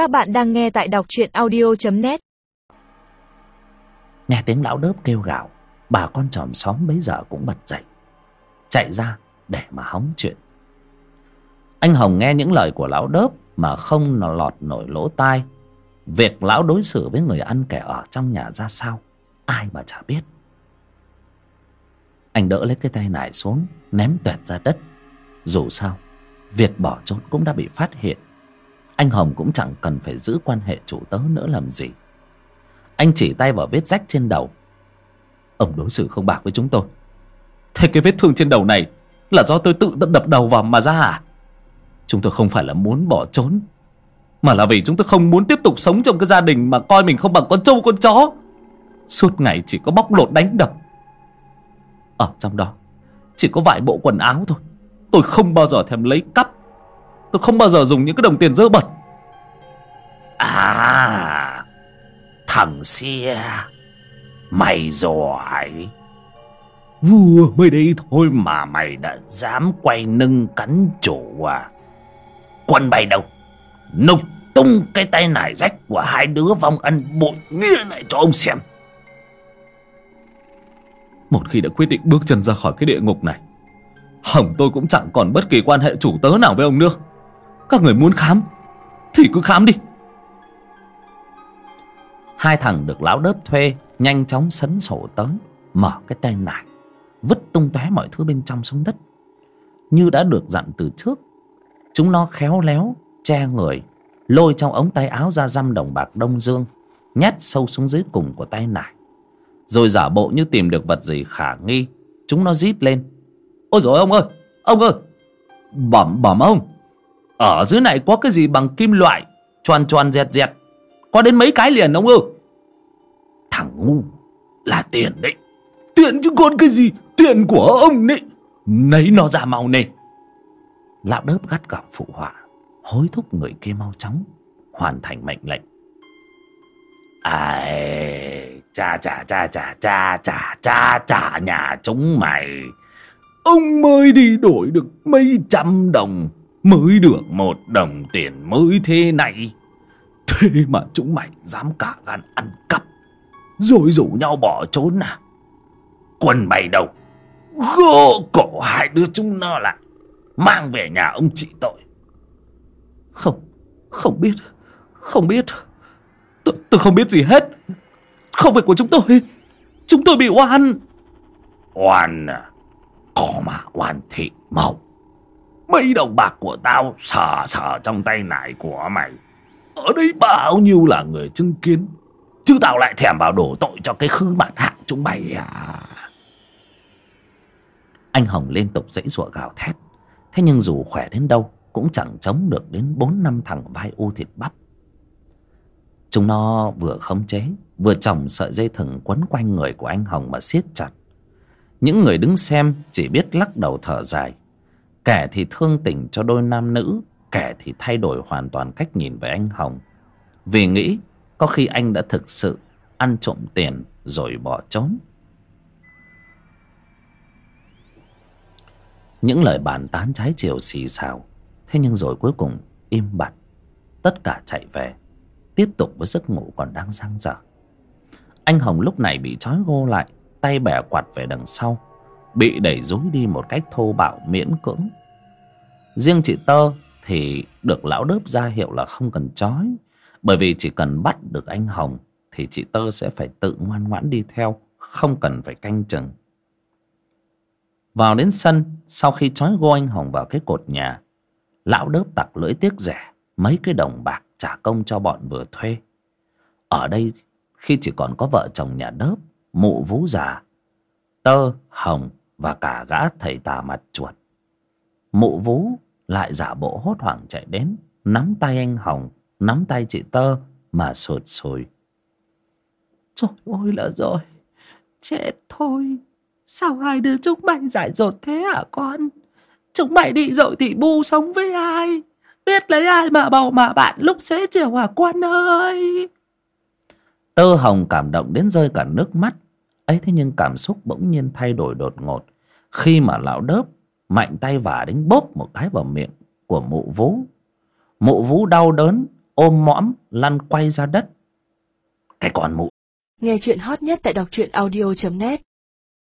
Các bạn đang nghe tại đọc truyện audio.net Nghe tiếng lão đớp kêu gào, Bà con chòm xóm bấy giờ cũng bật dậy, Chạy ra để mà hóng chuyện. Anh Hồng nghe những lời của lão đớp Mà không lọt nổi lỗ tai. Việc lão đối xử với người ăn kẻ ở trong nhà ra sao, Ai mà chả biết. Anh đỡ lấy cái tay nải xuống, Ném tuẹt ra đất. Dù sao, Việc bỏ trốn cũng đã bị phát hiện. Anh Hồng cũng chẳng cần phải giữ quan hệ chủ tớ nữa làm gì. Anh chỉ tay vào vết rách trên đầu. Ông đối xử không bạc với chúng tôi. Thế cái vết thương trên đầu này Là do tôi tự đập đầu vào mà ra à? Chúng tôi không phải là muốn bỏ trốn, Mà là vì chúng tôi không muốn tiếp tục sống trong cái gia đình Mà coi mình không bằng con trâu, con chó. Suốt ngày chỉ có bóc lột đánh đập. Ở trong đó Chỉ có vài bộ quần áo thôi. Tôi không bao giờ thèm lấy cắp Tôi không bao giờ dùng những cái đồng tiền dơ bẩn. À Thằng xia Mày giỏi Vừa mới đây thôi mà mày đã dám quay nâng cắn chủ à? Quân bay đâu? Nục tung cái tay nải rách của hai đứa vong ân bội nghĩa này cho ông xem. Một khi đã quyết định bước chân ra khỏi cái địa ngục này Hỏng tôi cũng chẳng còn bất kỳ quan hệ chủ tớ nào với ông nữa các người muốn khám, Thì cứ khám đi. Hai thằng được lão đớp thuê, Nhanh chóng sấn sổ tới, Mở cái tay nải Vứt tung tóe mọi thứ bên trong xuống đất. Như đã được dặn từ trước, Chúng nó khéo léo Che người, Lôi trong ống tay áo ra răm đồng bạc đông dương, Nhét sâu xuống dưới cùng của tay nải. Rồi giả bộ như tìm được vật gì khả nghi, Chúng nó rít lên. Ôi dồi ông ơi Ông ơi! Bẩm bẩm ông! Ở dưới này có cái gì bằng kim loại, Choan choan dẹt dẹt. Có đến mấy cái liền, ông ư? Thằng ngu Là tiền đấy. Tiền chứ còn cái gì? Tiền của ông đấy. Nấy nó ra mau nè. Lão đớp gắt gỏng phụ họa, Hối thúc người kia mau chóng, Hoàn thành mệnh lệnh. Ai, Cha cha cha cha cha cha cha cha, nhà chúng mày. Ông mới đi đổi được mấy trăm đồng. Mới được một đồng tiền mới thế này. Thế mà chúng mày dám cả gan ăn cắp Rồi rủ nhau bỏ trốn à? Quân mày đâu Gô cổ hai đứa chúng nó lại Mang về nhà ông chị tội. Không Không biết Không biết. Tôi, tôi không biết gì hết. Không phải của chúng tôi. Chúng tôi bị oan. Oan à? Có mà oan thị mộng mấy đồng bạc của tao sờ sờ trong tay nải của mày. Ở đây bao nhiêu là người chứng kiến, chứ tao lại thèm vào đổ tội cho cái khứ mạn hạng chúng mày à. Anh hồng liên tục dãy giụa gào thét. Thế nhưng dù khỏe đến đâu, cũng chẳng chống được đến bốn năm thằng vai u thịt bắp. Chúng nó vừa khống chế, vừa chồng sợi dây thừng quấn quanh người của anh hồng mà siết chặt. Những người đứng xem chỉ biết lắc đầu thở dài kẻ thì thương tình cho đôi nam nữ, kẻ thì thay đổi hoàn toàn cách nhìn về anh hồng. Vì nghĩ có khi anh đã thực sự ăn trộm tiền rồi bỏ trốn. Những lời bàn tán trái chiều xì xào, thế nhưng rồi cuối cùng im bặt, tất cả chạy về, tiếp tục với giấc ngủ còn đang dang dở. Anh hồng lúc này bị trói gô lại, tay bẻ quạt về đằng sau bị đẩy dối đi một cách thô bạo, miễn cưỡng. Riêng chị tơ thì được lão đớp ra hiệu là không cần trói, bởi vì chỉ cần bắt được anh hồng thì chị tơ sẽ phải tự ngoan ngoãn đi theo, không cần phải canh chừng. Vào đến sân, sau khi trói gô anh hồng vào cái cột nhà, lão đớp tặc lưỡi tiếc rẻ, mấy cái đồng bạc trả công cho bọn vừa thuê. Ở đây, khi chỉ còn có vợ chồng nhà đớp, mụ vú già, tơ, hồng và cả gã thầy tà mặt chuột. Mụ vú lại giả bộ hốt hoảng chạy đến nắm tay anh hồng nắm tay chị tơ mà sụt sùi. Rồi ôi là rồi. Chết thôi. Sao hai đứa chúng mày giải dột thế hả con? Chúng mày đi rồi thì bu sống với ai? Biết lấy ai mà bầu mà bạn lúc xế chiều hả con ơi? Tơ hồng cảm động đến rơi cả nước mắt ấy thế nhưng cảm xúc bỗng nhiên thay đổi đột ngột. Khi mà lão đớp mạnh tay vả đánh bốp một cái vào miệng của mụ vú mụ vú đau đớn, ôm mõm, lăn quay ra đất. Cái con mụ. Nghe chuyện hot nhất tại đọc truyện audio.net